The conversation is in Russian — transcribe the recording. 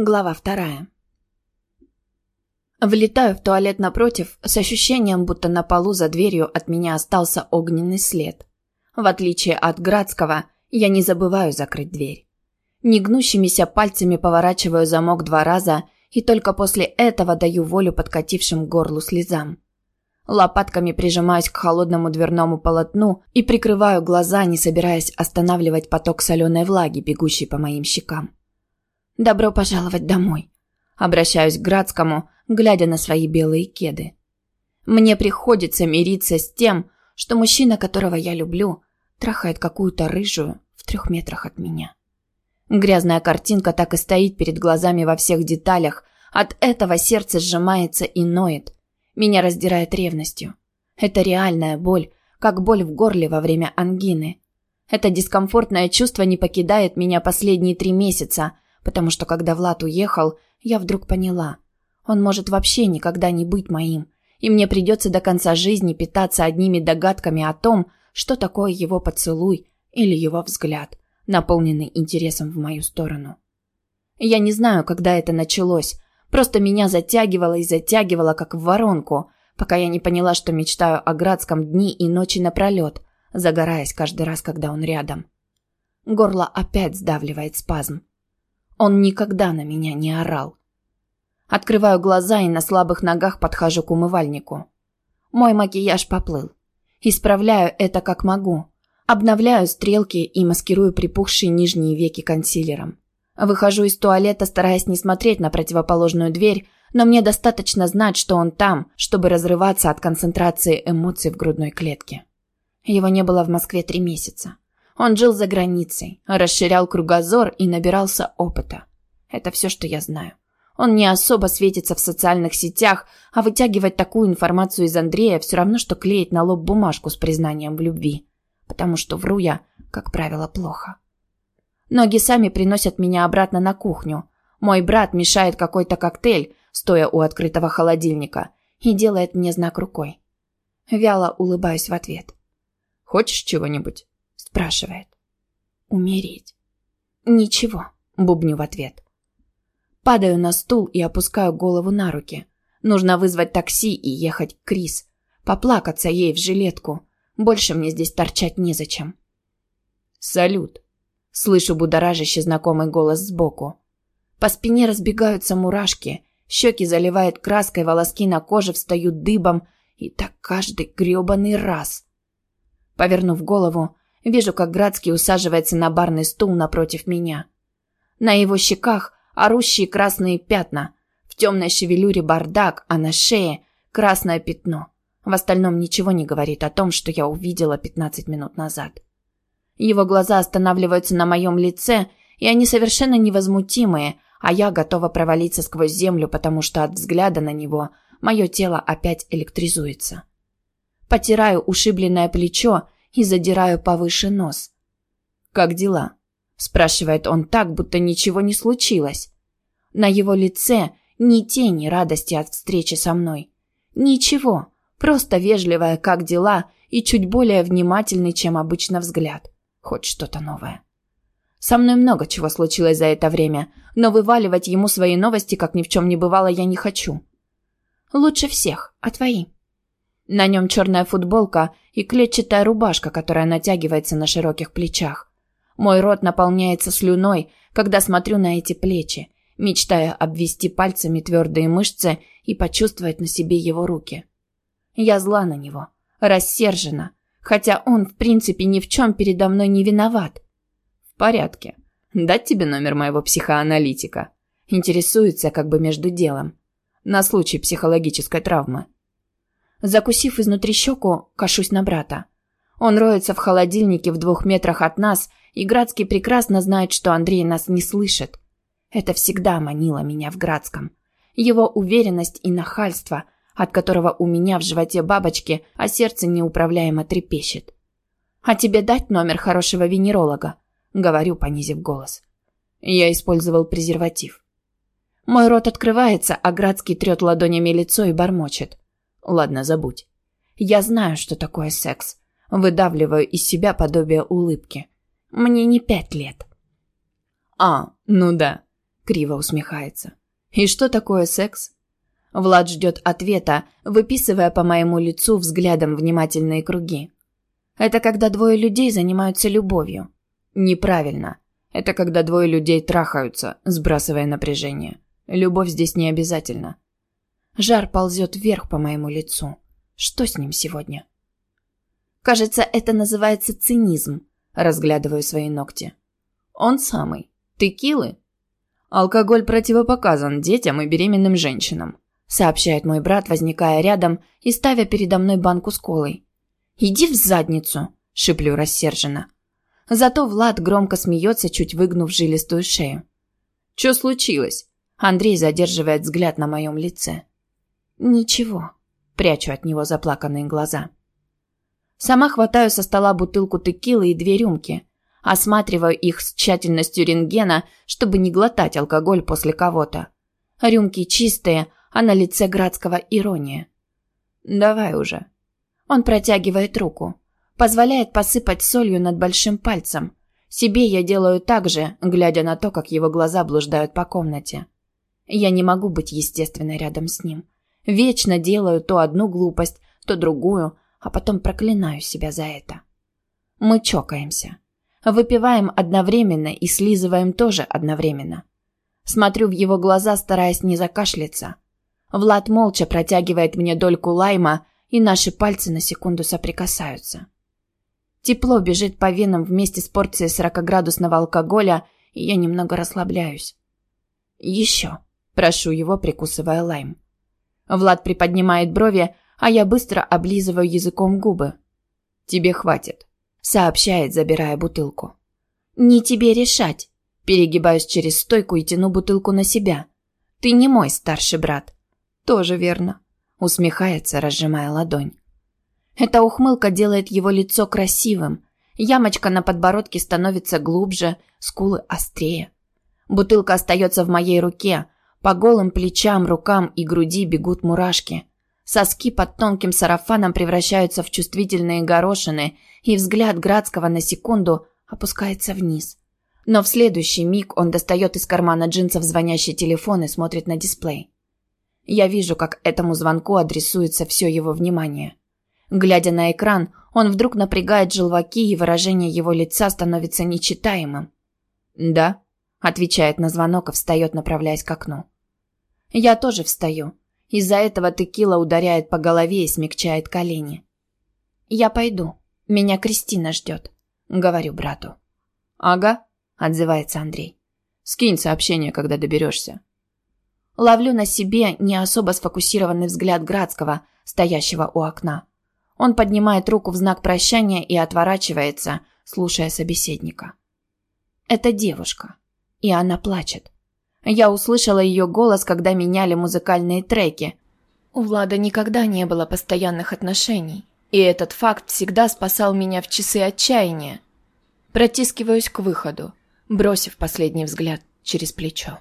Глава вторая. Влетаю в туалет напротив с ощущением, будто на полу за дверью от меня остался огненный след. В отличие от Градского, я не забываю закрыть дверь. Негнущимися пальцами поворачиваю замок два раза и только после этого даю волю подкатившим к горлу слезам. Лопатками прижимаюсь к холодному дверному полотну и прикрываю глаза, не собираясь останавливать поток соленой влаги, бегущий по моим щекам. «Добро пожаловать домой», – обращаюсь к Градскому, глядя на свои белые кеды. Мне приходится мириться с тем, что мужчина, которого я люблю, трахает какую-то рыжую в трех метрах от меня. Грязная картинка так и стоит перед глазами во всех деталях, от этого сердце сжимается и ноет. Меня раздирает ревностью. Это реальная боль, как боль в горле во время ангины. Это дискомфортное чувство не покидает меня последние три месяца – потому что когда Влад уехал, я вдруг поняла. Он может вообще никогда не быть моим, и мне придется до конца жизни питаться одними догадками о том, что такое его поцелуй или его взгляд, наполненный интересом в мою сторону. Я не знаю, когда это началось, просто меня затягивало и затягивало, как в воронку, пока я не поняла, что мечтаю о Градском дни и ночи напролет, загораясь каждый раз, когда он рядом. Горло опять сдавливает спазм. Он никогда на меня не орал. Открываю глаза и на слабых ногах подхожу к умывальнику. Мой макияж поплыл. Исправляю это как могу. Обновляю стрелки и маскирую припухшие нижние веки консилером. Выхожу из туалета, стараясь не смотреть на противоположную дверь, но мне достаточно знать, что он там, чтобы разрываться от концентрации эмоций в грудной клетке. Его не было в Москве три месяца. Он жил за границей, расширял кругозор и набирался опыта. Это все, что я знаю. Он не особо светится в социальных сетях, а вытягивать такую информацию из Андрея все равно, что клеить на лоб бумажку с признанием в любви. Потому что вру я, как правило, плохо. Ноги сами приносят меня обратно на кухню. Мой брат мешает какой-то коктейль, стоя у открытого холодильника, и делает мне знак рукой. Вяло улыбаюсь в ответ. «Хочешь чего-нибудь?» Спрашивает. Умереть. Ничего, бубню в ответ. Падаю на стул и опускаю голову на руки. Нужно вызвать такси и ехать к Крис. Поплакаться ей в жилетку. Больше мне здесь торчать незачем. «Салют!» Слышу будоражащий знакомый голос сбоку. По спине разбегаются мурашки, щеки заливает краской, волоски на коже встают дыбом, и так каждый грёбаный раз. Повернув голову, Вижу, как Градский усаживается на барный стул напротив меня. На его щеках орущие красные пятна. В темной шевелюре бардак, а на шее красное пятно. В остальном ничего не говорит о том, что я увидела 15 минут назад. Его глаза останавливаются на моем лице, и они совершенно невозмутимые, а я готова провалиться сквозь землю, потому что от взгляда на него мое тело опять электризуется. Потираю ушибленное плечо и задираю повыше нос. «Как дела?» – спрашивает он так, будто ничего не случилось. На его лице ни тени радости от встречи со мной. Ничего, просто вежливая «как дела» и чуть более внимательный, чем обычно взгляд. Хоть что-то новое. Со мной много чего случилось за это время, но вываливать ему свои новости, как ни в чем не бывало, я не хочу. Лучше всех, а твои? На нем черная футболка и клетчатая рубашка, которая натягивается на широких плечах. Мой рот наполняется слюной, когда смотрю на эти плечи, мечтая обвести пальцами твердые мышцы и почувствовать на себе его руки. Я зла на него, рассержена, хотя он, в принципе, ни в чем передо мной не виноват. В порядке. Дать тебе номер моего психоаналитика? Интересуется как бы между делом. На случай психологической травмы. Закусив изнутри щеку, кашусь на брата. Он роется в холодильнике в двух метрах от нас, и Градский прекрасно знает, что Андрей нас не слышит. Это всегда манило меня в Градском. Его уверенность и нахальство, от которого у меня в животе бабочки, а сердце неуправляемо трепещет. «А тебе дать номер хорошего венеролога?» — говорю, понизив голос. Я использовал презерватив. Мой рот открывается, а Градский трет ладонями лицо и бормочет. Ладно, забудь. Я знаю, что такое секс. Выдавливаю из себя подобие улыбки. Мне не пять лет. А, ну да. криво усмехается. И что такое секс? Влад ждет ответа, выписывая по моему лицу взглядом внимательные круги. Это когда двое людей занимаются любовью. Неправильно. Это когда двое людей трахаются, сбрасывая напряжение. Любовь здесь не обязательно. Жар ползет вверх по моему лицу. Что с ним сегодня? Кажется, это называется цинизм. Разглядываю свои ногти. Он самый. Текилы? Алкоголь противопоказан детям и беременным женщинам, сообщает мой брат, возникая рядом и ставя передо мной банку с колой. Иди в задницу, шиплю рассерженно. Зато Влад громко смеется, чуть выгнув жилистую шею. Что случилось? Андрей задерживает взгляд на моем лице. Ничего. Прячу от него заплаканные глаза. Сама хватаю со стола бутылку текилы и две рюмки. Осматриваю их с тщательностью рентгена, чтобы не глотать алкоголь после кого-то. Рюмки чистые, а на лице Градского ирония. «Давай уже». Он протягивает руку. Позволяет посыпать солью над большим пальцем. Себе я делаю так же, глядя на то, как его глаза блуждают по комнате. Я не могу быть естественно рядом с ним. Вечно делаю то одну глупость, то другую, а потом проклинаю себя за это. Мы чокаемся. Выпиваем одновременно и слизываем тоже одновременно. Смотрю в его глаза, стараясь не закашляться. Влад молча протягивает мне дольку лайма, и наши пальцы на секунду соприкасаются. Тепло бежит по венам вместе с порцией сорокоградусного алкоголя, и я немного расслабляюсь. «Еще», – прошу его, прикусывая лайм. Влад приподнимает брови, а я быстро облизываю языком губы. «Тебе хватит», — сообщает, забирая бутылку. «Не тебе решать». Перегибаюсь через стойку и тяну бутылку на себя. «Ты не мой старший брат». «Тоже верно», — усмехается, разжимая ладонь. Эта ухмылка делает его лицо красивым. Ямочка на подбородке становится глубже, скулы острее. Бутылка остается в моей руке. По голым плечам, рукам и груди бегут мурашки. Соски под тонким сарафаном превращаются в чувствительные горошины, и взгляд Градского на секунду опускается вниз. Но в следующий миг он достает из кармана джинсов звонящий телефон и смотрит на дисплей. Я вижу, как этому звонку адресуется все его внимание. Глядя на экран, он вдруг напрягает желваки, и выражение его лица становится нечитаемым. «Да», — отвечает на звонок и встает, направляясь к окну. Я тоже встаю. Из-за этого текила ударяет по голове и смягчает колени. «Я пойду. Меня Кристина ждет», — говорю брату. «Ага», — отзывается Андрей. «Скинь сообщение, когда доберешься». Ловлю на себе не особо сфокусированный взгляд Градского, стоящего у окна. Он поднимает руку в знак прощания и отворачивается, слушая собеседника. Это девушка, и она плачет. Я услышала ее голос, когда меняли музыкальные треки. У Влада никогда не было постоянных отношений, и этот факт всегда спасал меня в часы отчаяния. Протискиваюсь к выходу, бросив последний взгляд через плечо.